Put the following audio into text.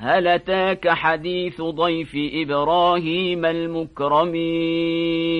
هل أتاك حديث ضيف إبراهيم المكرمين؟